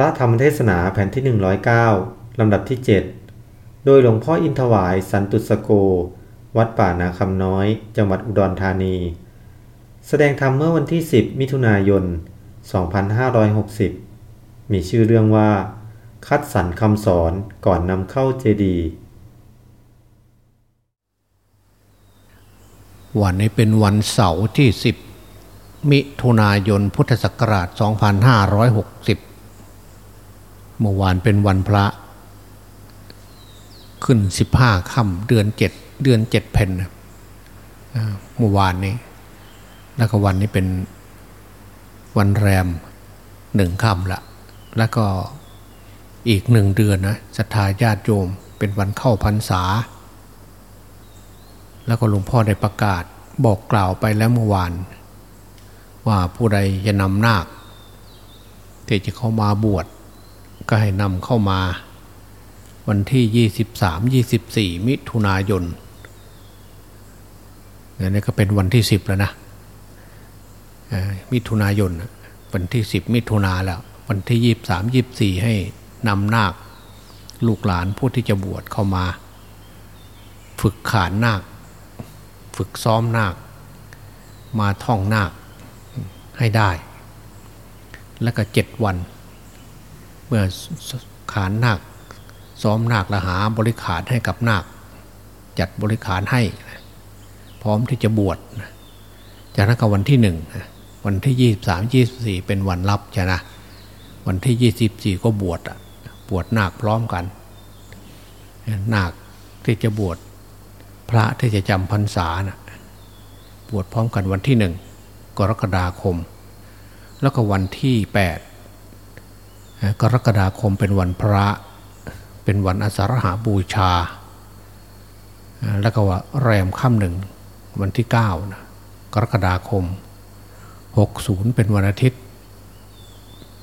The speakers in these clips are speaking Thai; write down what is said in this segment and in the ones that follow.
ระธรรมเทศนาแผ่นที่ 109 ลำดับที่ 7 โดยหลวงพ่ออินทวายสันตุสโก วัดป่านาคำน้อย จังหวัดอุดรธานี แสดงธรรมเมื่อวันที่ 10 มิถุนายน 2560 มีชื่อเรื่องว่า คัดสรรคำสอนก่อนนำเข้าเจดี วันนี้เป็นวันเสาร์ที่ 10 มิถุนายนพุทธศักราช 2560 เมื่อวานเป็นวันพระ ขึ้น15ค่ำเดือน7เดือนเพนนะอ่าเมื่อวานนี้ แล้วก็วันนี้เป็นวันแรมหนึ่งค่ำละ แล้วก็อีกหนึ่งเดือนนะศรัทธาญาติโยมเป็นวันเข้าพรรษา แล้วก็หลวงพ่อได้ประกาศบอกกล่าวไปแล้วเมื่อวาน ว่าผู้ใดจะนำนาคที่จะเข้ามาบวช ก็ให้นำเข้ามา วันที่ 23 24 มิถุนายนนี่ก็เป็นวันที่ 10 แล้วนะมิถุนายนวันที่ 10 มิถุนาแล้ว วันที่ 23 24 ให้นำนาค ลูกหลานผู้ที่จะบวชเข้ามา ฝึกขานนาค ฝึกซ้อมนาค มาท่องนาคให้ได้ แล้วก็เจ็ดวัน เมื่อขานนาคซ้อมนาคละหาบริขารให้กับนาค จัดบริขารให้ พร้อมที่จะบวชจากนั้นก็วันที่หนึ่งวันที่ยี่สามยี่สี่เป็นวันรับใช่นะวันที่ยี่สิบสี่ก็บวชอะบวชนาคพร้อมกันนาคที่จะบวชพระที่จะจำพรรษานะบวชพร้อมกันวันที่หนึ่งกรกฎาคม แล้วก็วันที่แปด กรกฎาคมเป็นวันพระ เป็นวันอาสาฬหาบูชา แล้วก็ว่าแรมค่ำหนึ่งวันที่เก้านะกรกฎาคมหกศูนย์เป็นวันอาทิตย์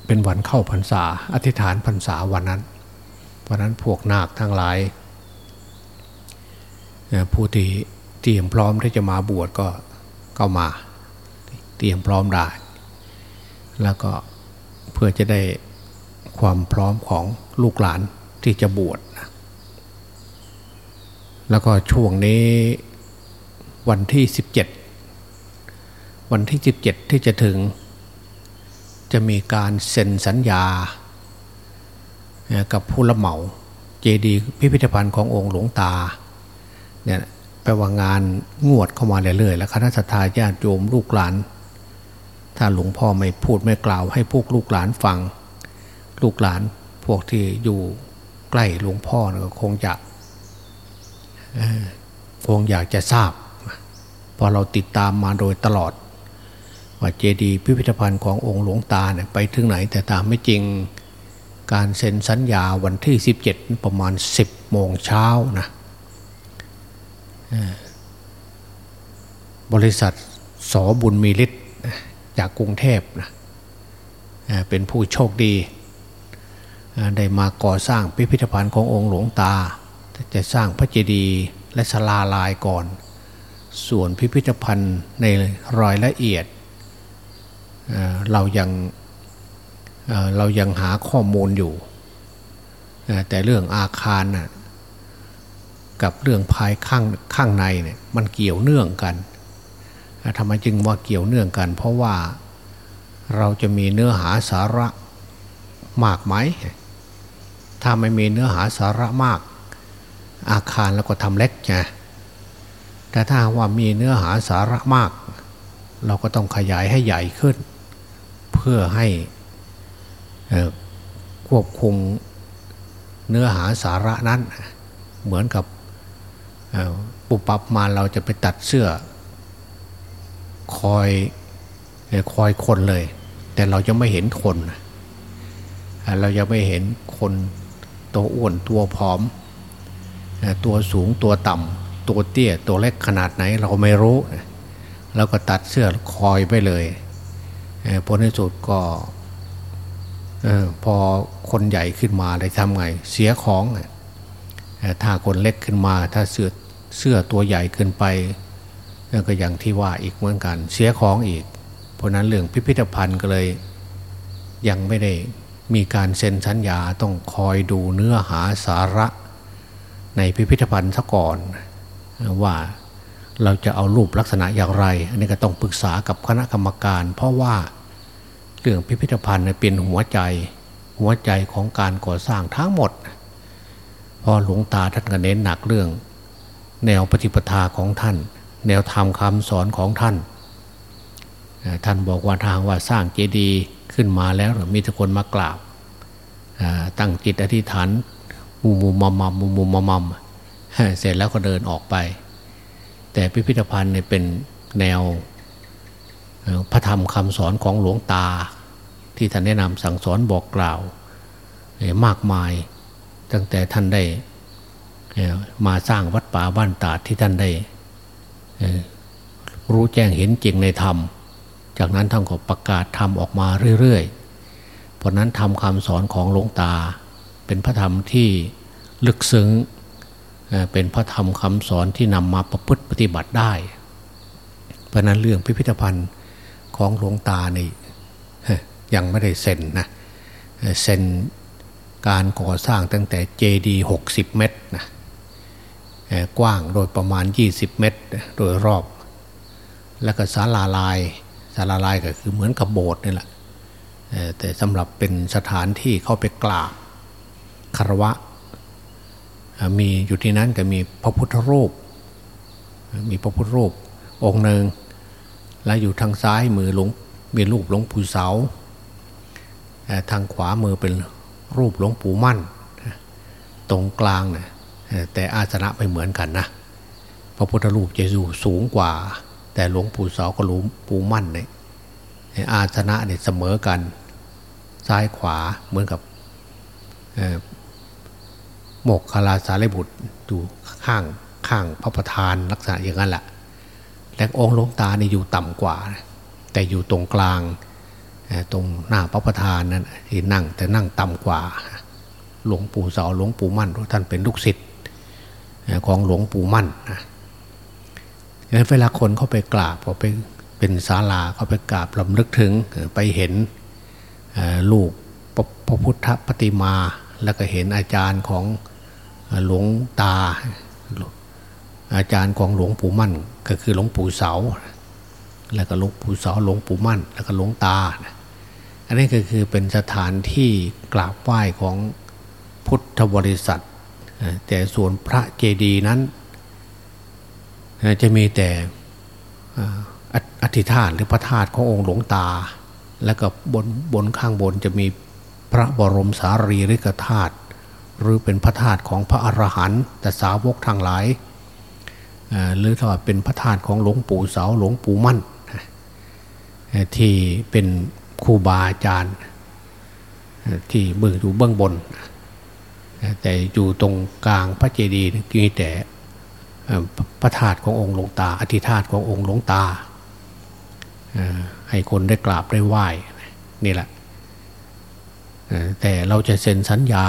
เป็นวันเข้าพรรษา อธิษฐานพรรษาวันนั้น วันนั้นพวกนาคทั้งหลายผู้ที่เตรียมพร้อมที่จะมาบวชก็ก็มาเตรียมพร้อมได้ แล้วก็เพื่อจะได้ ความพร้อมของลูกหลานที่จะบวชนะแล้วก็ช่วงนี้วันที่ 17 วันที่ 17 ที่จะถึง จะมีการเซ็นสัญญา กับผู้รับเหมาเจดีพิพิธภัณฑ์ขององค์หลวงตาเนี่ยแปลว่างานงวดเข้ามาเรื่อยๆแล้วคณะสัตยาญาติโยมลูกหลาน ถ้าหลวงพ่อไม่พูดไม่กล่าวให้พวกลูกหลานฟัง ลูกหลานพวกที่อยู่ใกล้หลวงพ่อก็คงจะคงอยากจะทราบพอเราติดตามมาโดยตลอด ว่าเจดีย์พิพิธภัณฑ์ขององค์หลวงตาเนี่ยไปถึงไหนแต่ตามไม่จริงการเซ็นสัญญาวันที่ 17 ประมาณ 10 โมงเช้านะบริษัทสอบุญมีฤทธิ์จากกรุงเทพนะเป็นผู้โชคดี ได้มาก่อสร้างพิพิธภัณฑ์ขององค์หลวงตา จะสร้างพระเจดีย์และศาลาลายก่อน ส่วนพิพิธภัณฑ์ในรายละเอียดเรายังเรายังหาข้อมูลอยู่ แต่เรื่องอาคารน่ะกับเรื่องภายข้างข้างในเนี่ยมันเกี่ยวเนื่องกันทำไมจึงว่าเกี่ยวเนื่องกัน เพราะว่าเราจะมีเนื้อหาสาระมากไหม ถ้าไม่มีเนื้อหาสาระมาก อาคารแล้วก็ทำเล็กไงแต่ถ้าว่ามีเนื้อหาสาระมาก เราก็ต้องขยายให้ใหญ่ขึ้น เพื่อให้ควบคุมเนื้อหาสาระนั้น เหมือนกับปุบปับมาเราจะไปตัดเสื้อ คอยคอยคนเลย แต่เราจะไม่เห็นคน เราจะไม่เห็นคน ตัวอ้วนตัวผอม ตัวสูงตัวต่ำตัวเตี้ยตัวเล็กขนาดไหนเราไม่รู้แล้วก็ตัดเสื้อคอยไปเลยผลในสุดก็พอคนใหญ่ขึ้นมาได้ทำไงเสียของถ้าคนเล็กขึ้นมา ถ้าเสื้อเสื้อตัวใหญ่เกินไปก็อย่างที่ว่าอีกเหมือนกัน เสียของอีก เพราะนั้นเรื่องพิพิธภัณฑ์ก็เลย ยังไม่ได้ มีการเซ็นสัญญาต้องคอยดูเนื้อหาสาระ ในพิพิธภัณฑ์ซะก่อน ว่าเราจะเอารูปลักษณะอย่างไร อันนี้ก็ต้องปรึกษากับคณะกรรมการ เพราะว่าเรื่องพิพิธภัณฑ์เป็นหัวใจหัวใจของการก่อสร้างทั้งหมด พอหลวงตาท่านก็เน้นหนักเรื่อง แนวปฏิปทาของท่าน แนวธรรมคำสอนของท่าน ท่านบอกว่าทางว่าสร้างเจดีย์ ขึ้นมาแล้วมีทุกคนมากราบตั้งจิตอธิษฐานมุมมุมมัมมุมมุมมัมมัมเสร็จแล้วก็เดินออกไป แต่พิพิธภัณฑ์เนี่ยเป็นแนวพระธรรมคำสอนของหลวงตา ที่ท่านแนะนำสั่งสอนบอกกล่าวมากมาย ตั้งแต่ท่านได้มาสร้างวัดป่าบ้านตาดที่ท่านได้รู้แจ้งเห็นจริงในธรรม จากนั้นท่านก็ประกาศธรรมออกมาเรื่อยๆ เพราะนั้นทำคำสอนของหลวงตา เป็นพระธรรมที่ลึกซึ้ง เป็นพระธรรมคำสอนที่นำมาประพฤติปฏิบัติได้ เพราะนั้นเรื่องพิพิธภัณฑ์ของหลวงตานี่ยังไม่ได้เซ็นนะเซ็นการก่อสร้างตั้งแต่เจดีหกสิบเมตรนะกว้างโดยประมาณ 20 เมตร โดยรอบ แล้วก็ศาลาลาย ศาลาลายก็คือเหมือนกับโบสถ์นี่แหละแต่สำหรับเป็นสถานที่เข้าไปกราบคารวะ มีอยู่ที่นั้นก็มีพระพุทธรูป มีพระพุทธรูปองค์หนึ่งและอยู่ทางซ้ายมือหลวงมีรูปหลวงปู่เสา ทางขวามือเป็นรูปหลวงปู่มั่น ตรงกลางนะแต่อาสนะไม่เหมือนกันนะ พระพุทธรูปจะอยู่สูงกว่า แต่หลวงปู่เสาก็หลวงปู่มั่นเนี่ยอาสนะเนี่ยเสมอกัน ซ้ายขวาเหมือนกับโมกคลาสารีบุตรอยู่ข้างข้างพระประธานลักษณะอย่างนั้นแหละและองค์หลวงตานี่อยู่ต่ำกว่า แต่อยู่ตรงกลางตรงหน้าพระประธานนั้นที่นั่งแต่นั่งต่ำกว่า หลวงปู่เสาหลวงปู่มั่นท่านเป็นลูกศิษย์ของหลวงปู่มั่นนะ เวลาคนเข้าไปกราบพอไปเป็นศาลาเขาไปกราบลำลึกถึงไปเห็นลูกพระพุทธปฏิมา แล้วก็เห็นอาจารย์ของหลวงตา อาจารย์ของหลวงปู่มั่น ก็คือหลวงปู่เสา แล้วก็หลวงปู่เสาหลวงปู่มั่น แล้วก็หลวงตา อันนี้ก็คือเป็นสถานที่กราบไหว้ของพุทธบริษัท แต่ส่วนพระเจดีย์นั้น จะมีแต่อธิษฐานหรือพระธาตุขององค์หลวงตา แล้วก็บนบนข้างบนจะมีพระบรมสารีริกธาตุหรือเป็นพระธาตุของพระอรหันต์แต่สาวกทางหลายหรือถ้าเป็นพระธาตุของหลวงปู่เสาหลวงปู่มั่น ที่เป็นครูบาอาจารย์ที่เบื้องอยู่เบื้องบน แต่อยู่ตรงกลางพระเจดีย์มีแต่ พระธาตุขององค์หลวงตา อธิธาตุขององค์หลวงตาให้คนได้กราบได้ไหว้นี่แหละแต่เราจะเซ็นสัญญา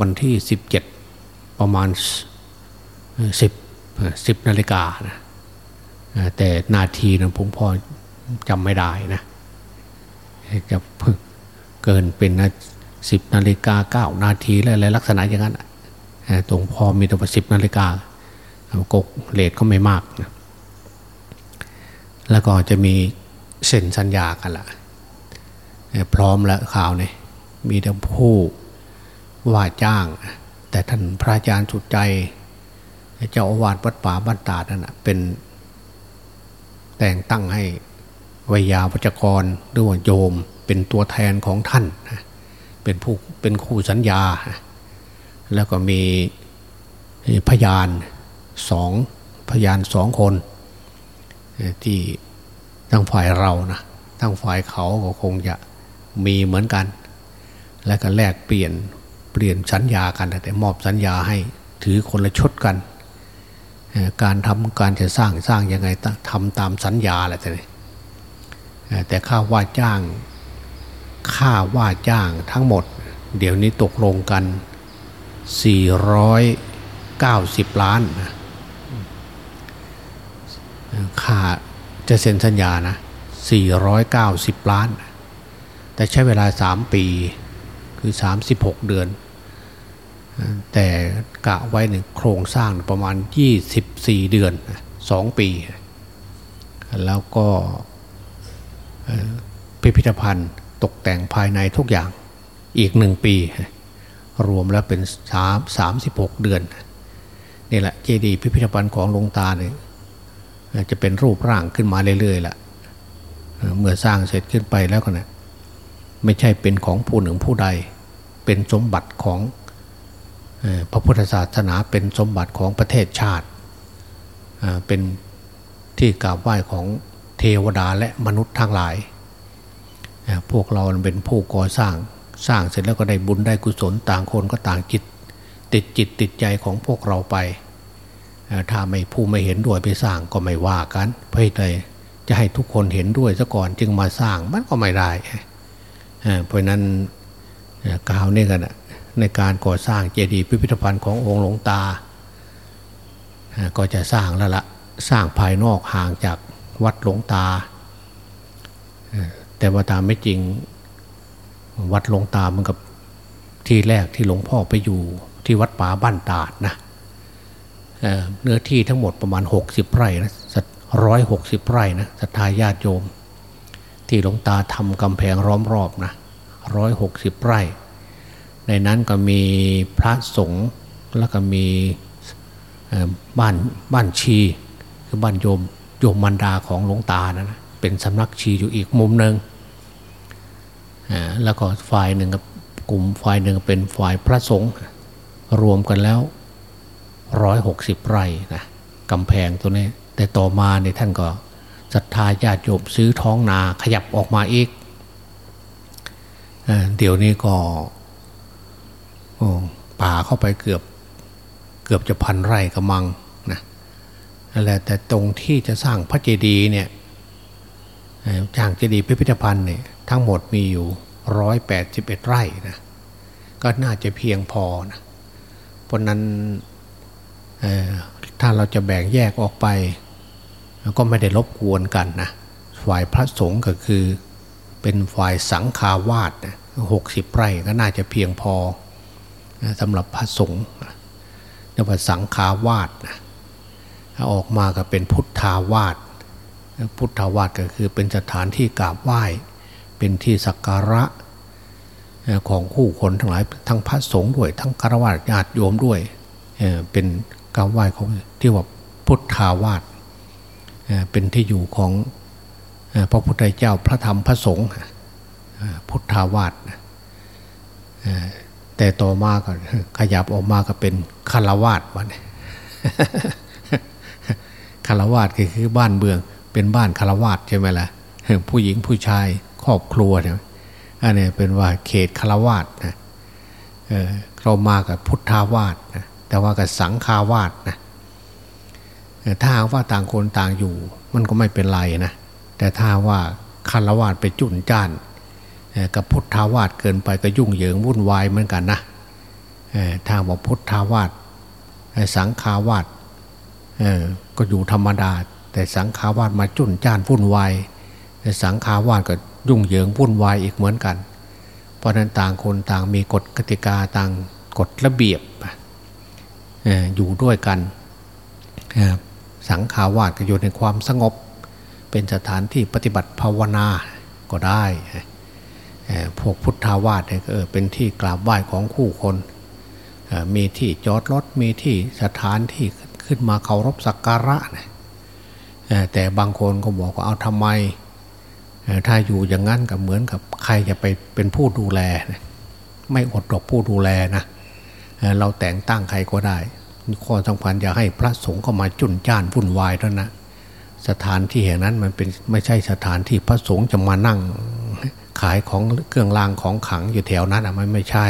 วันที่สิบเจ็ดประมาณสิบสิบนาฬิกานะแต่นาทีนะผมพอจำไม่ได้นะจะเกินเป็นนาสิบนาฬิกาเก้านาทีอะไรลักษณะอย่างนั้นตรงพอมีตัวสิบนาฬิกา กกเลทก็ไม่มากนะแล้วก็จะมีเซ็นสัญญากันละพร้อมแล้วข่าวเนี่ยมีแต่ผู้ว่าจ้าง แต่ท่านพระอาจารย์สุดใจ เจ้าอาวาสวัดป่าบ้านตาดนั่นเป็นแต่งตั้งให้วิยาวัจกรหรือว่าโยมเป็นตัวแทนของท่านนะเป็นผู้เป็นคู่สัญญา แล้วก็มีพยาน สองพยานสองคนที่ทั้งฝ่ายเรานะทั้งฝ่ายเขาก็คงจะมีเหมือนกัน และก็แลกเปลี่ยนเปลี่ยนสัญญากันแต่มอบสัญญาให้ถือคนละชดกัน การทำการจะสร้างสร้างยังไงทำตามสัญญาแหละแต่แต่ค่าว่าจ้างค่าว่าจ้างทั้งหมด เดี๋ยวนี้ตกลงกัน 490 ล้าน ค่าจะเซ็นสัญญานะ490 ล้าน แต่ใช้เวลา 3 ปีคือ 36 เดือน แต่กะไว้หนึ่งโครงสร้างประมาณ 24 เดือน 2 ปี แล้วก็พิพิธภัณฑ์ตกแต่งภายในทุกอย่างอีกหนึ่งปี รวมแล้วเป็นสามสามสิบหกเดือนนี่แหละเจดีย์พิพิธภัณฑ์ของหลวงตาเนี่ย จะเป็นรูปร่างขึ้นมาเรื่อยๆละเมื่อสร้างเสร็จขึ้นไปแล้วก็เนะไม่ใช่เป็นของผู้หนึ่งผู้ใด เป็นสมบัติของพระพุทธศาสนาเป็นสมบัติของประเทศชาติ เป็นที่กราบไหว้ของเทวดาและมนุษย์ทั้งหลาย พวกเราเป็นผู้ก่อสร้างสร้างเสร็จแล้วก็ได้บุญได้กุศลต่างคนก็ต่างจิต ติดจิตติดใจของพวกเราไป ถ้าไม่ผู้ไม่เห็นด้วยไปสร้างก็ไม่ว่ากัน เพื่อใดจะให้ทุกคนเห็นด้วยซะก่อนจึงมาสร้างมันก็ไม่ได้เพราะนั้นกล่าวนี่กันในการก่อสร้างเจดีย์พิพิธภัณฑ์ขององค์หลวงตา ก็จะสร้างแล้วละสร้างภายนอกห่างจากวัดหลวงตา แต่ว่าตามไม่จริงวัดหลวงตามันกับที่แรกที่หลวงพ่อไปอยู่ที่วัดป่าบ้านตาดนะ เนื้อที่ทั้งหมดประมาณ 60 ไร่นะร้อยหกสิบไร่นะศรัทธาญาติโยม ที่หลวงตาทำกำแพงล้อมรอบนะร้อยหกสิบไร่ ในนั้นก็มีพระสงฆ์แล้วก็มีบ้านบ้านชีคือบ้านโยมโยมมันดาของหลวงตานะนะเป็นสำนักชีอยู่อีกมุมหนึ่งแล้วก็ฝ่ายหนึ่งกับกลุ่มฝ่ายหนึ่งเป็นฝ่ายพระสงฆ์รวมกันแล้ว ร้อยหกสิบไร่นะกำแพงตัวนี้ แต่ต่อมาในท่านก็ศรัทธาญาติโยมซื้อท้องนาขยับออกมาอีกเดี๋ยวนี้ก็ป่าเข้าไปเกือบเกือบจะพันไร่กระมังนะนั่นแหละแต่ตรงที่จะสร้างพระเจดีย์เนี่ยจ้างเจดีย์พิพิธภัณฑ์เนี่ยทั้งหมดมีอยู่ร้อยแปดสิบเอ็ดไร่นะก็น่าจะเพียงพอนะเพราะนั้น ถ้าเราจะแบ่งแยกออกไป ก็ไม่ได้รบกวนกันนะฝ่ายพระสงฆ์ก็คือเป็นฝ่ายสังฆาวาสหกสิบไร่ก็น่าจะเพียงพอสำหรับพระสงฆ์เรียกว่าสังฆาวาสนะออกมาก็เป็นพุทธาวาสพุทธาวาสก็คือเป็นสถานที่กราบไหว้ เป็นที่สักการะของคู่คนทั้งหลายทั้งพระสงฆ์ด้วย ทั้งคารวะญาติโยมด้วยเป็น กราบไหว้ของที่ว่าพุทธาวาสเป็นที่อยู่ของพระพุทธเจ้าพระธรรมพระสงฆ์พุทธาวาสแต่ต่อมาก็ขยับออกมาก็เป็นคารวาสวันคารวาสก็คือบ้านเมือง เป็นบ้านคารวาสใช่ไหมละ่ะผู้หญิงผู้ชายครอบครัวเนี่ยอันนี้เป็นว่าเขตคารวาสนะเเรามากับพุทธาวาสนะ แต่ว่ากับสังฆาวาสนะถ้าว่าต่างคนต่างอยู่ มันก็ไม่เป็นไรนะแต่ถ้าว่าคารวาสไปจุนจ้านกับพุทธาวาสเกินไปก็ยุ่งเหยิงวุ่นวายเหมือนกันนะทางบอกพุทธาวาสสังฆาวาสก็อยู่ธรรมดา แต่สังขาวาสมาจุนจ้านวุ่นวายสังขาวาสก็ยุ่งเหยิงวุ่นวายอีกเหมือนกัน เพราะนั้นต่างคนต่างมีกฎกติกาต่างกฎระเบียบ อยู่ด้วยกันสังขาวาสก็อยู่ในความสงบ เป็นสถานที่ปฏิบัติภาวนาก็ได้พวกพุทธาวาสเนี่ยเป็นที่กราบไหว้ของคู่คนมีที่จอดรถมีที่สถานที่ขึ้นมาเคารพสักการะนะแต่บางคนก็บอกว่าเอาทำไม ถ้าอยู่อย่างนั้นก็เหมือนกับใครจะไปเป็นผู้ดูแล ไม่อดดอกผู้ดูแลนะ เราแต่งตั้งใครก็ได้ ข้อสำคัญอย่าให้พระสงฆ์เข้ามาจุนจ้านวุ่นวายเท่านะสถานที่แห่งนั้นมันเป็นไม่ใช่สถานที่พระสงฆ์จะมานั่งขายของเครื่องรางของขังอยู่แถวนั้นอะมันไม่ใช่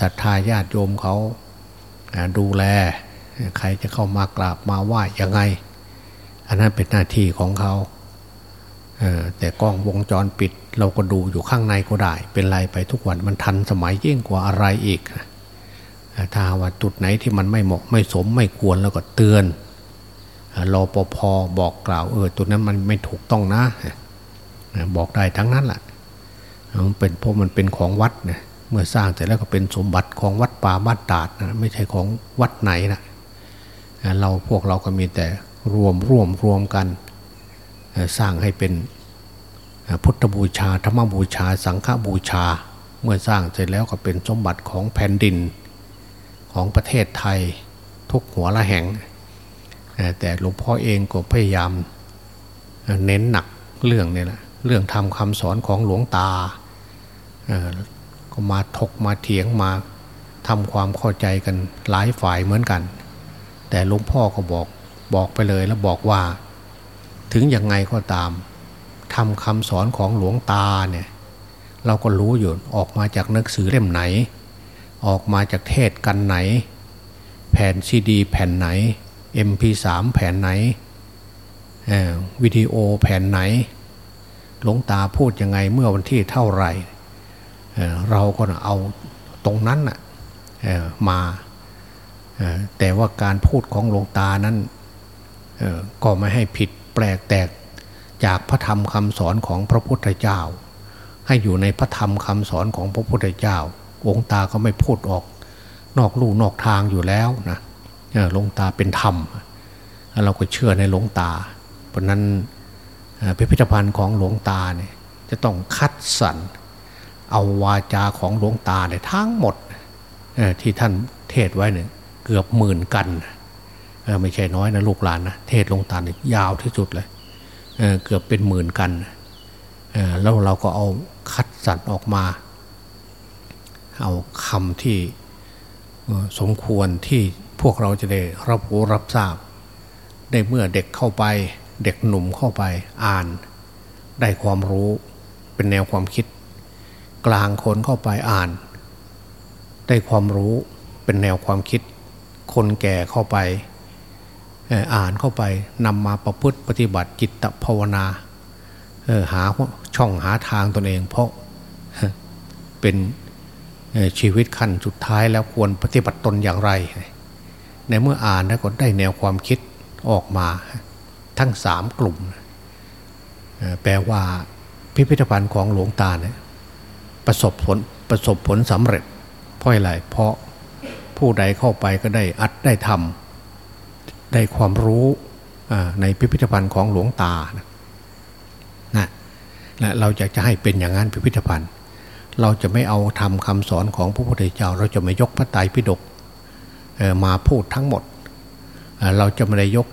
ศรัทธาญาติโยมเขาดูแลใครจะเข้ามากราบมาไหว้ยังไง อันนั้นเป็นหน้าที่ของเขาแต่กล้องวงจรปิด เราก็ดูอยู่ข้างในก็ได้ เป็นไรไปทุกวันมันทันสมัยยิ่งกว่าอะไรอีก ถ้าว่าจุดไหนที่มันไม่เหมาะไม่สมไม่ควรแล้วก็เตือนรอปภบอกกล่าวเออตัวนั้นมันไม่ถูกต้องนะบอกได้ทั้งนั้นแหละมันเป็นเพราะมันเป็นของวัดนะเมื่อสร้างเสร็จแล้วก็เป็นสมบัติของวัดป่าบ้านตาดนะไม่ใช่ของวัดไหนนะเราพวกเราก็มีแต่รวมร่วมรวมกัน สร้างให้เป็นพุทธบูชาธรรมบูชา สังฆบูชา เมื่อสร้างเสร็จแล้วก็เป็นสมบัติของแผ่นดิน ของประเทศไทยทุกหัวละแห่ง แต่หลวงพ่อเองก็พยายามเน้นหนักเรื่องนี่แหละเรื่องทำคำสอนของหลวงตาก็มาถกมาเถียงมาทำความเข้าใจกันหลายฝ่ายเหมือนกัน แต่หลวงพ่อก็บอกบอกไปเลยแล้วบอกว่า ถึงยังไงก็ตามทำคำสอนของหลวงตาเนี่ยเราก็รู้อยู่ออกมาจากหนังสือเล่มไหน ออกมาจากเทศกันไหน แผ่นซีดี แผ่นไหน MP3 แผ่นไหนวิดีโอแผ่นไหน หลวงตาพูดยังไงเมื่อวันที่เท่าไหร่เเราก็เอาตรงนั้นมาแต่ว่าการพูดของหลวงตานั้นก็ไม่ให้ผิดแปลกแตกจากพระธรรมคำสอนของพระพุทธเจ้า ให้อยู่ในพระธรรมคำสอนของพระพุทธเจ้า องตาก็ไม่พูดออก นอกลู่นอกทางอยู่แล้วนะหลวงตาเป็นธรรม เราก็เชื่อในหลวงตา เพราะนั้นพิพิธภัณฑ์ของหลวงตาเนี่ยจะต้องคัดสรรเอาวาจาของหลวงตาเนี่ยทั้งหมดที่ท่านเทศไว้เนี่ยเกือบหมื่นกันไม่ใช่น้อยนะลูกหลานนะเทศหลวงตาเนี่ยยาวที่สุดเลยเเกือบเป็นหมื่นกันแล้วเราก็เอาคัดสรรออกมา เอาคำที่สมควรที่พวกเราจะได้รับรู้รับทราบ ได้เมื่อเด็กเข้าไป เด็กหนุ่มเข้าไปอ่าน ได้ความรู้เป็นแนวความคิด กลางคนเข้าไปอ่าน ได้ความรู้เป็นแนวความคิด คนแก่เข้าไป อ่านเข้าไปนำมาประพฤติปฏิบัติจิตภาวนาหาช่องหาทางตนเองเพราะเป็น ชีวิตขั้นสุดท้ายแล้วควรปฏิบัติตนอย่างไร ในเมื่ออ่านแล้วก็ได้แนวความคิดออกมาทั้งสามกลุ่ม แปลว่าพิพิธภัณฑ์ของหลวงตาเนี่ยประสบผลประสบผลสำเร็จ เพราะอะไรเพราะผู้ใดเข้าไปก็ได้อัดได้ทำได้ความรู้ในพิพิธภัณฑ์ของหลวงตานะนะเราอยากจะให้เป็นอย่างนั้นพิพิธภัณฑ์ เราจะไม่เอาทำคำสอนของพระพุทธเจ้า เราจะไม่ยกพระไตรปิฎกมาพูดทั้งหมด เราจะไม่ได้ยก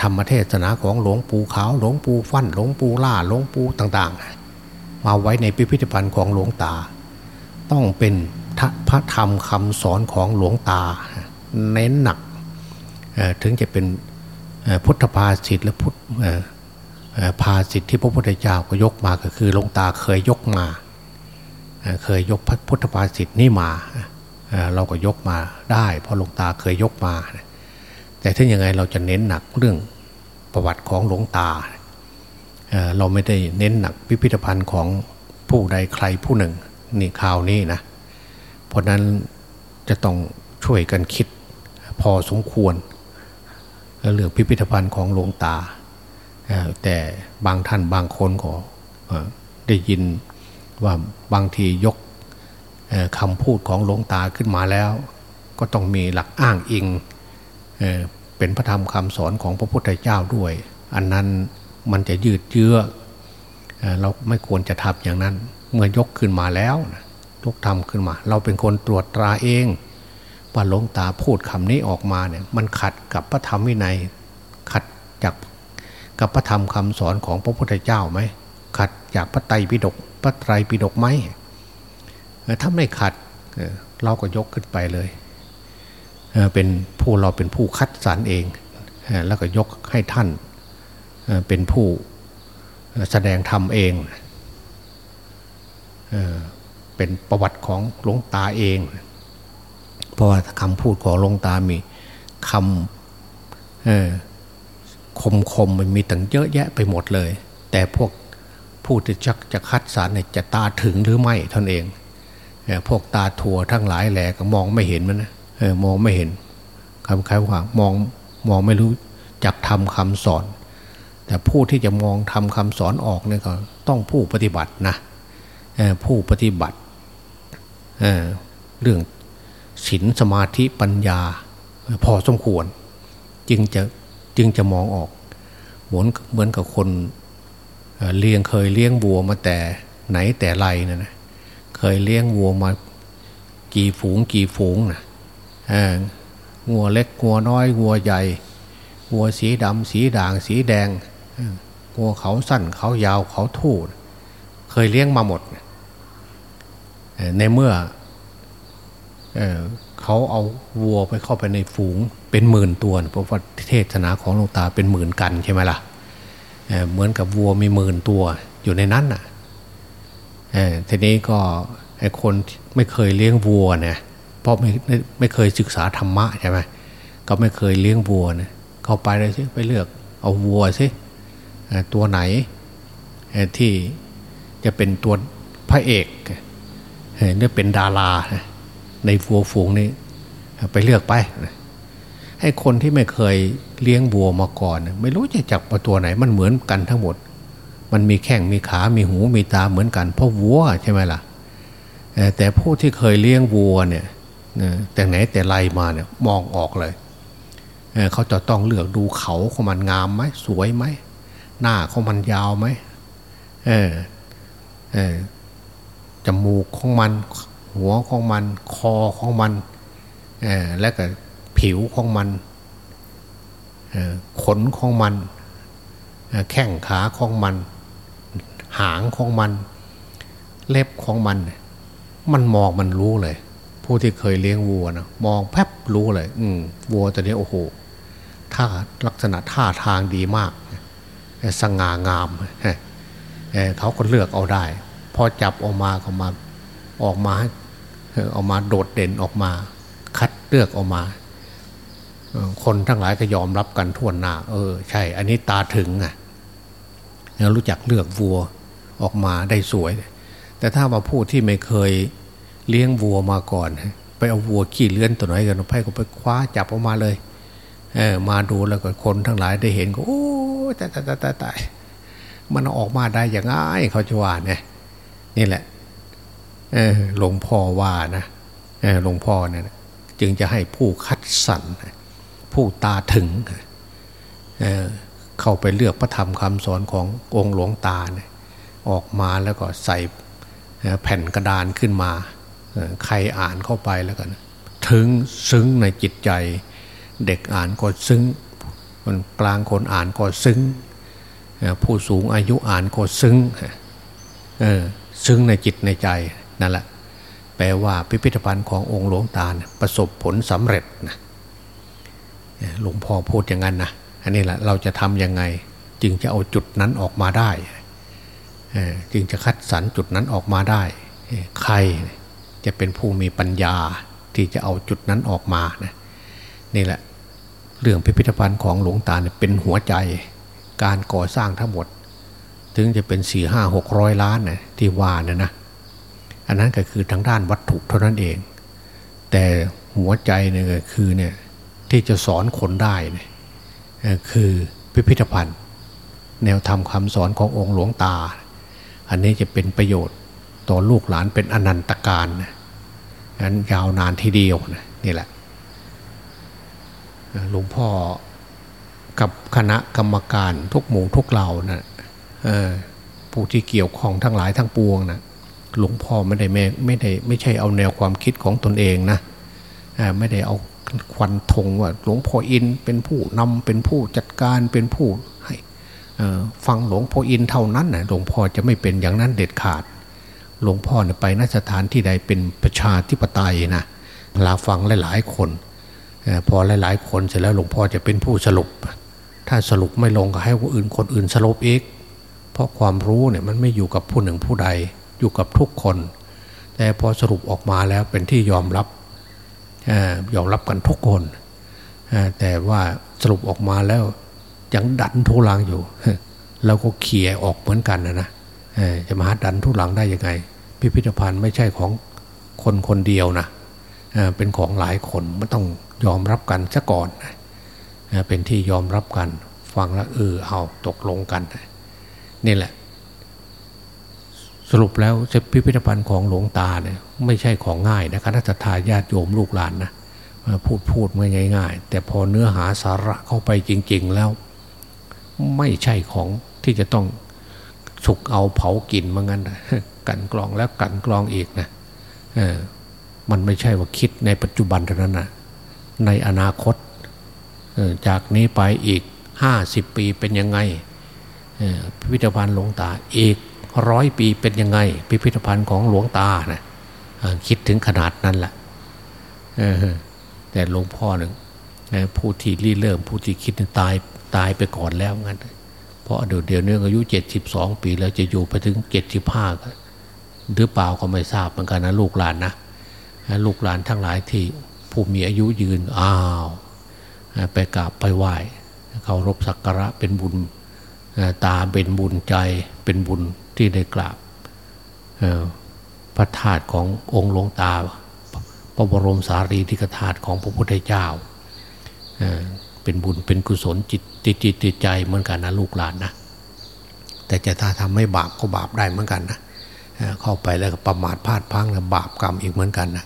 ธรรมเทศนาของหลวงปู่ขาวหลวงปู่ฟั่นหลวงปู่ล่าหลวงปู่ต่างๆ มาไว้ในพิพิธภัณฑ์ของหลวงตา ต้องเป็นพระธรรมคำสอนของหลวงตา เน้นหนักถึงจะเป็นพุทธภาษิตและพุทธภาษิตที่พระพุทธเจ้าก็ยกมาก็คือหลวงตาเคยยกมา เคยยกพุทธภาษิตนี่มา เราก็ยกมาได้ เพราะหลวงตาเคยยกมา แต่ถ้ายังไงเราจะเน้นหนักเรื่องประวัติของหลวงตา เราไม่ได้เน้นหนักพิพิธภัณฑ์ของผู้ใดใครผู้หนึ่งนี่ข่าวนี้นะเพราะนั้นจะต้องช่วยกันคิดพอสมควรเรื่องพิพิธภัณฑ์ของหลวงตา แต่บางท่านบางคนก็ได้ยิน ว่าบางทียกคำพูดของหลวงตาขึ้นมาแล้ว ก็ต้องมีหลักอ้างอิงเป็นพระธรรมคำสอนของพระพุทธเจ้าด้วย อันนั้นมันจะยืดเยื้อเราไม่ควรจะทำอย่างนั้น เมื่อยกขึ้นมาแล้วยกทำขึ้นมา เราเป็นคนตรวจตราเองว่าหลวงตาพูดคำนี้ออกมาเนี่ยมันขัดกับพระธรรมวินัยขัดจากกับพระธรรมคำสอนของพระพุทธเจ้าไหมขัดจากพระไตรปิฎก พระไตรปิฎกไหมถ้าไม่ขัดเราก็ยกขึ้นไปเลยเป็นผู้เราเป็นผู้คัดสรรเอง แล้วก็ยกให้ท่านเป็นผู้แสดงธรรมเอง เป็นประวัติของหลวงตาเอง เพราะว่าคำพูดของหลวงตามีคำคมคมมันมีตั้งเยอะแยะไปหมดเลย แต่พวก ผู้ที่จักจะคัดสารเนี่ยจะตาถึงหรือไม่ท่านเองพวกตาถั่วทั้งหลายแหล่ก็มองไม่เห็นมันนะมองไม่เห็นคำคล้ายว่ามองมองไม่รู้จักทำคำสอน แต่ผู้ที่จะมองทำคำสอนออกเนี่ยก็ต้องผู้ปฏิบัตินะผู้ปฏิบัติเเรื่องศีลสมาธิปัญญา พอสมควร จึงจะจึงจะมองออกเหมือนเหมือนกับคน เลี้ยงเคยเลี้ยงวัวมาแต่ไหนแต่ไรนะนะเคยเลี้ยงวัวมากี่ฝูงกี่ฝูงนะงัวเล็กงัวน้อยงัวใหญ่งัวสีดำสีด่างสีแดงงัวเขาสั้นเขายาวเขาทู่เคยเลี้ยงมาหมด ในเมื่อเเขาเอาวัวไปเข้าไปในฝูงเป็นหมื่นตัวเพราะว่าเทศนาของหลวงตาเป็นหมื่นกันใช่ไหมล่ะ เหมือนกับวัวมีหมื่นตัวอยู่ในนั้นน่ะทีนี้ก็ไอ้คนไม่เคยเลี้ยงวัวเนี่ยเพราะไม่ไม่เคยศึกษาธรรมะใช่ไหมก็ไม่เคยเลี้ยงวัวเนี่ยเข้าไปเลยสิไปเลือกเอาวัวสิตัวไหนที่จะเป็นตัวพระเอกเนี่ยเป็นดาราในวัวฝูงนี้ไปเลือกไป ให้คนที่ไม่เคยเลี้ยงวัวมาก่อน ไม่รู้จะจับมาตัวไหน มันเหมือนกันทั้งหมด มันมีแข้งมีขา มีหู มีตาเหมือนกัน เพราะวัวใช่ไหมล่ะแต่ผู้ที่เคยเลี้ยงวัวเนี่ยแต่ไหนแต่ไรมาเนี่ยมองออกเลยเขาจะต้องเลือกดูเขาของมันงามไหมสวยไหมหน้าของมันยาวไหมเออเออจมูกของมัน หัวของมัน คอของมัน เออและก็ ผิวของมันขนของมัน แข้งขาของมัน หางของมัน เล็บของมัน มันมองมันรู้เลย ผู้ที่เคยเลี้ยงวัวนะมองแป๊บรู้เลย อืวัวตัวนี้โอ้โหท่าลักษณะท่าทางดีมาก สง่างามเขาก็เลือกเอาได้ พอจับออกมาก็มาออกมาออกมาโดดเด่นออกมา คัดเลือกออกมา คนทั้งหลายก็ยอมรับกันทั่วหน้า เออ ใช่ อันนี้ตาถึงอะรู้จักเลือกวัวออกมาได้สวย แต่ถ้ามาพูดที่ไม่เคยเลี้ยงวัวมาก่อน ไปเอาวัวขี้เลื่อนตัวไหนกันไพ่ก็ไปคว้าจับออกมาเลยเออมาดูแล้วก็คนทั้งหลายได้เห็นก็โอ้ตายตายตายตายมันออกมาได้อย่างง่ายเขาจะว่าเนี่ยนี่แหละเออหลวงพ่อว่านะเออหลวงพ่อเนี่ยจึงจะให้ผู้คัดสรร ผู้ตาถึงเเข้าไปเลือกพระธรรมคำสอนขององค์หลวงตาเนี่ยออกมาแล้วก็ใส่แผ่นกระดานขึ้นมา ใครอ่านเข้าไปแล้วกัน ถึงซึ้งในจิตใจ เด็กอ่านก็ซึ้งคนกลางคนอ่านก็ซึ้ง ผู้สูงอายุอ่านก็ซึ้งซึ้งในจิตในใจนั่นแหละ แปลว่าพิพิธภัณฑ์ขององค์หลวงตาประสบผลสำเร็จนะ หลวงพ่อพูดอย่างนั้นนะอันนี้แหละเราจะทำยังไง จึงจะเอาจุดนั้นออกมาได้จึงจะคัดสรรจุดนั้นออกมาได้ ใครจะเป็นผู้มีปัญญาที่จะเอาจุดนั้นออกมานะนี่แหละเรื่องพิพิธภัณฑ์ของหลวงตาเนี่ยเป็นหัวใจการก่อสร้างทั้งหมด ถึงจะเป็นสี่ห้าหกร้อยล้านนะที่ว่านะนะอันนั้นก็คือทางด้านวัตถุเท่านั้นเอง แต่หัวใจเนี่ยก็คือเนี่ย ที่จะสอนคนได้เนี่ยคือพิพิธภัณฑ์ แนวธรรมคำสอนขององค์หลวงตา อันนี้จะเป็นประโยชน์ต่อลูกหลานเป็นอนันตการนะนั้นยาวนานทีเดียวนะนี่แหละหลวงพ่อกับคณะกรรมการทุกหมู่ทุกเหล่านะผู้ที่เกี่ยวข้องทั้งหลายทั้งปวงนะหลวงพ่อไม่ได้ไม่ไม่ได้ไม่ใช่เอาแนวความคิดของตนเองนะไม่ได้เอา ควันธงว่าหลวงพ่ออินเป็นผู้นำเป็นผู้จัดการเป็นผู้ให้ฟังหลวงพ่ออินเท่านั้นนะหลวงพ่อจะไม่เป็นอย่างนั้นเด็ดขาด หลวงพ่อไปนสถานที่ใดเป็นประชาธิปไตยนะลาฟังหลายๆคนพอหลายๆ คนเสร็จแล้วหลวงพ่อจะเป็นผู้สรุป ถ้าสรุปไม่ลงก็ให้คนอื่นคนอื่นสรุปอีกเพราะความรู้เนี่ยมันไม่อยู่กับผู้หนึ่งผู้ใดอยู่กับทุกคน แต่พอสรุปออกมาแล้วเป็นที่ยอมรับ ยอมรับกันทุกคนแต่ว่าสรุปออกมาแล้วยังดันทุลังอยู่เราก็เขี่ยออกเหมือนกันนะนะจะมาดันทุลังได้ยังไง พิพิธภัณฑ์ไม่ใช่ของคนคนเดียวนะเป็นของหลายคนมันต้องยอมรับกันซะก่อนเป็นที่ยอมรับกัน ฟังแล้วเออเอาตกลงกันนี่แหละ สรุปแล้วพิพิธภัณฑ์ของหลวงตาเนี่ยไม่ใช่ของง่ายนะคณะทาญาติโยมลูกหลานนะพูดพูดไม่ง่าย ๆ แต่พอเนื้อหาสาระเข้าไปจริง ๆแล้ว ไม่ใช่ของที่จะต้องสุกเอาเผากินมือนกันกันกรองแล้วกันกรองอีกนะมันไม่ใช่ว่าคิดในปัจจุบันเท่านั้นนะในอนาคตจากนี้ไปอีกห้าสิบปีเป็นยังไงพิพิธภัณฑ์หลวงตาอีก ร้อยปีเป็นยังไง พิพิธภัณฑ์ของหลวงตานะคิดถึงขนาดนั้นแหละแต่หลวงพ่อหนึ่งผู้ที่รีเริ่มผู้ที่คิดตายตายไปก่อนแล้วงั้นเพราะเดี๋ยวเดี๋ยวนี้อายุเจ็ดสิบสองปีแล้วจะอยู่ไปถึงเจ็ดสิบห้าหรือเปล่าก็ไม่ทราบเหมือนกันนะลูกหลานนะลูกหลานทั้งหลายที่ผู้มีอายุยืนอ้าวไปกราบไปไหว้เคารพสักการะเป็นบุญตาเป็นบุญใจเป็นบุญ ที่ได้กราบพระธาตุขององค์หลวงตา พระบรมสารีริกธาตุของพระพุทธเจ้าเป็นบุญเป็นกุศลจิตจิตจิตใจเหมือนกันนะลูกหลานนะแต่จะถ้าทำไม่บาปก็บาปได้เหมือนกันนะเข้าไปแล้วประมาทพลาดพังนะบาปกรรมอีกเหมือนกันนะ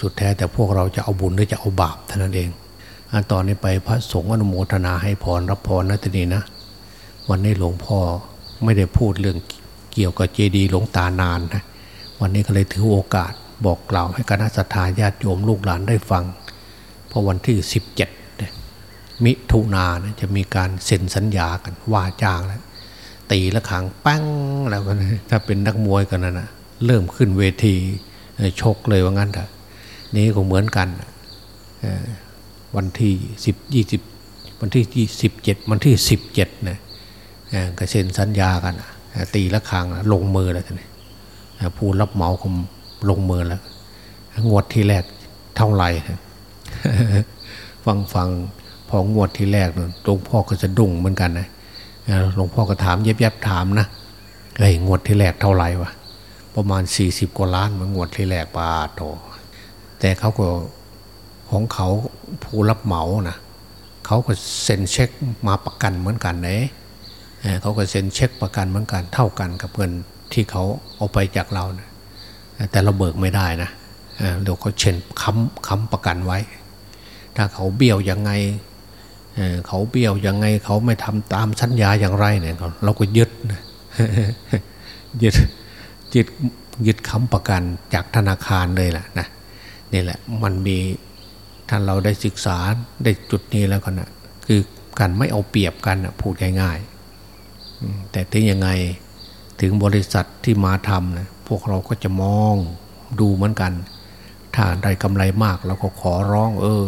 สุดแท้แต่พวกเราจะเอาบุญหรือจะเอาบาปเท่านั้นเองอันตอนนี้ไปพระสงฆ์อนุโมทนาให้พรรับพรนะทีนี้นะ วันนี้หลวงพ่อ ไม่ได้พูดเรื่องเกี่ยวกับเจดีย์หลวงตานานนะวันนี้ก็เลยถือโอกาสบอกกล่าวให้คณะสัตยาญาติโยมลูกหลานได้ฟัง เพราะวันที่สิบเจ็ดมิถุนานะจะมีการเซ็นสัญญากันว่าจ้างแล้วตีละขังปั้งแล้วกันถ้าเป็นนักมวยกันนะนะเริ่มขึ้นเวทีชกเลยว่างั้นเถอะนี้ก็เหมือนกันวันที่สิบยี่สิบวันที่ยี่สิบเจ็ดวันที่สิบเจ็ดเนี่ย ก็เซ็นสัญญากันตีละครังลงมือแล้วท่านผู้รับเหมาคมลงมือแล้วงวดที่แรกเท่าไหร่ฟังฟังพองวดที่แรกหลวงพ่อก็จะดุ้งเหมือนกันนะหลวงพ่อก็ถามเย็บยับถามนะไอ้งวดที่แรกเท่าไหร่วะประมาณสี่สิบกว่าล้านมันงวดที่แรกปาโตแต่เขาก็ของเขาผู้รับเหมานะเขาก็เซ็นเช็คมาประกันเหมือนกันเนะ เขาก็เซ็นเช็คประกันเหมือนกันเท่ากันกับเงินที่เขาเอาไปจากเรานะแต่เราเบิกไม่ได้นะเดี๋ยวเขาเช็นค้ำค้ำประกันไว้ ถ้าเขาเบี้ยวยังไงเขาเบี้ยวยังไง เขาไม่ทำตามสัญญาอย่างไรเนี่ยเราก็ยึดยึดยึดยึดค้ำประกันจากธนาคารเลยแหละนะนี่แหละมันมีท่านเราได้ศึกษาได้จุดนี้แล้วกันนะคือการไม่เอาเปรียบกันนะพูดง่ายๆ แต่ถึงยังไงถึงบริษัทที่มาทำนะพวกเราก็จะมองดูเหมือนกัน ถ้าได้กำไรมากเราก็ขอร้อง เออ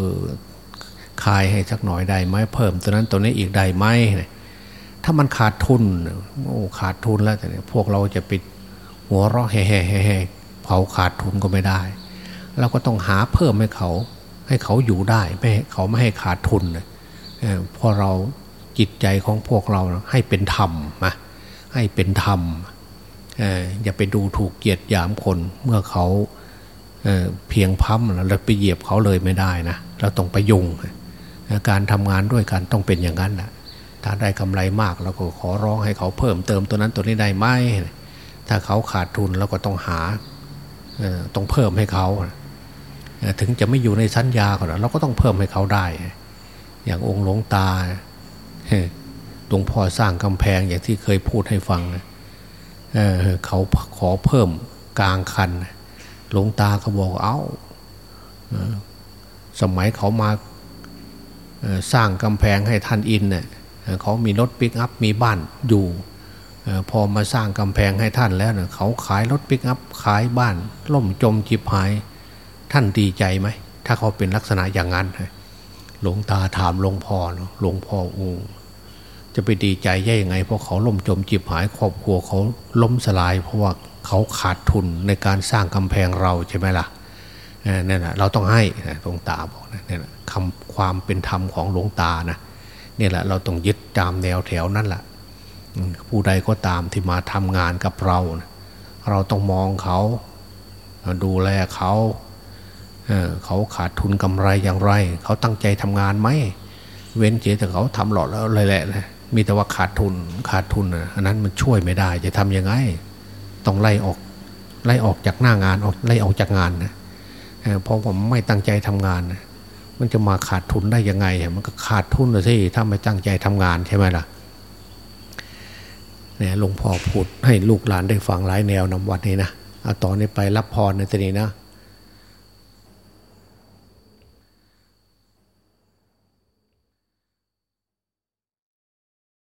คายให้สักหน่อยได้ไหมเพิ่มตัวนั้นตัวนี้อีกได้ไหมถ้ามันขาดทุนโอ้ขาดทุนแล้วแต่พวกเราจะปิดหัวเราะแห่แห่เผาขาดทุนก็ไม่ได้เราก็ต้องหาเพิ่มให้เขา ให้เขาอยู่ได้ไม่เขาไม่ให้ขาดทุนเพราะเรา จิตใจของพวกเราให้เป็นธรรมนะให้เป็นธรรมอย่าไปดูถูกเกียรติยามคนเมื่อเขาเเพียงพั้มเราไปเหยียบเขาเลยไม่ได้นะเราต้องไปยุงการทำงานด้วยกันต้องเป็นอย่างนั้นนะถ้าได้กำไรมากเราก็ขอร้องให้เขาเพิ่มเติมตัวนั้นตัวนี้ได้ไหมถ้าเขาขาดทุนเราก็ต้องหาต้องเพิ่มให้เขา ถึงจะไม่อยู่ในสัญญาเขาเราก็ต้องเพิ่มให้เขาได้ อย่างองค์หลวงตา หลวงพ่อสร้างกำแพงอย่างที่เคยพูดให้ฟังเเขาขอเพิ่มกลางคัน หลวงตาเขาบอกเอา้าสมัยเขามาสร้างกำแพงให้ท่านอินเนี่ยเขามีรถปิกอัพมีบ้านอยู่พอมาสร้างกำแพงให้ท่านแล้วเนี่ยเขาขายรถปิกอัพขายบ้าน ล่มจมจิบหาย ท่านดีใจไหม ถ้าเขาเป็นลักษณะอย่างนั้น หลวงตาถามหลวงพ่อหลวงพ่ออูจะไปดีใจย่ยังไง เพราะเขาล่มจมจิบหายครอบครัวเขาล้มสลาย เพราะว่าเขาขาดทุนในการสร้างกำแพงเราใช่ไหมล่ะนี่แหละเราต้องให้หลวงตาบอกนะนี่แหละคำความเป็นธรรมของหลวงตานะนี่แหละเราต้องยึดตามแนวแถวนั่นแหละผู้ใดก็ตามที่มาทำงานกับเรา เราต้องมองเขา ดูแลเขา เขาขาดทุนกำไรอย่างไร เขาตั้งใจทำงานไหมเว้นเจแต่เขาทำหลอดแล้วอะไรแหละนะมีแต่ว่าขาดทุนขาดทุนอันนั้นมันช่วยไม่ได้จะทํำยังไง ต้องไล่ออกไล่ออกจากหน้างานออกไล่ออกจากงานนะเพราะผมไม่ตั้งใจทำงานนะมันจะมาขาดทุนได้ยังไงมันก็ขาดทุนเลยสิถ้าไม่ตั้งใจทำงานใช่ไหมล่ะเนี่ยหลวงพ่อพูดให้ลูกหลานได้ฟังหลายแนวนำวัดนี้นะเอาต่อนนี้ไปรับพรในตอนนี้นะ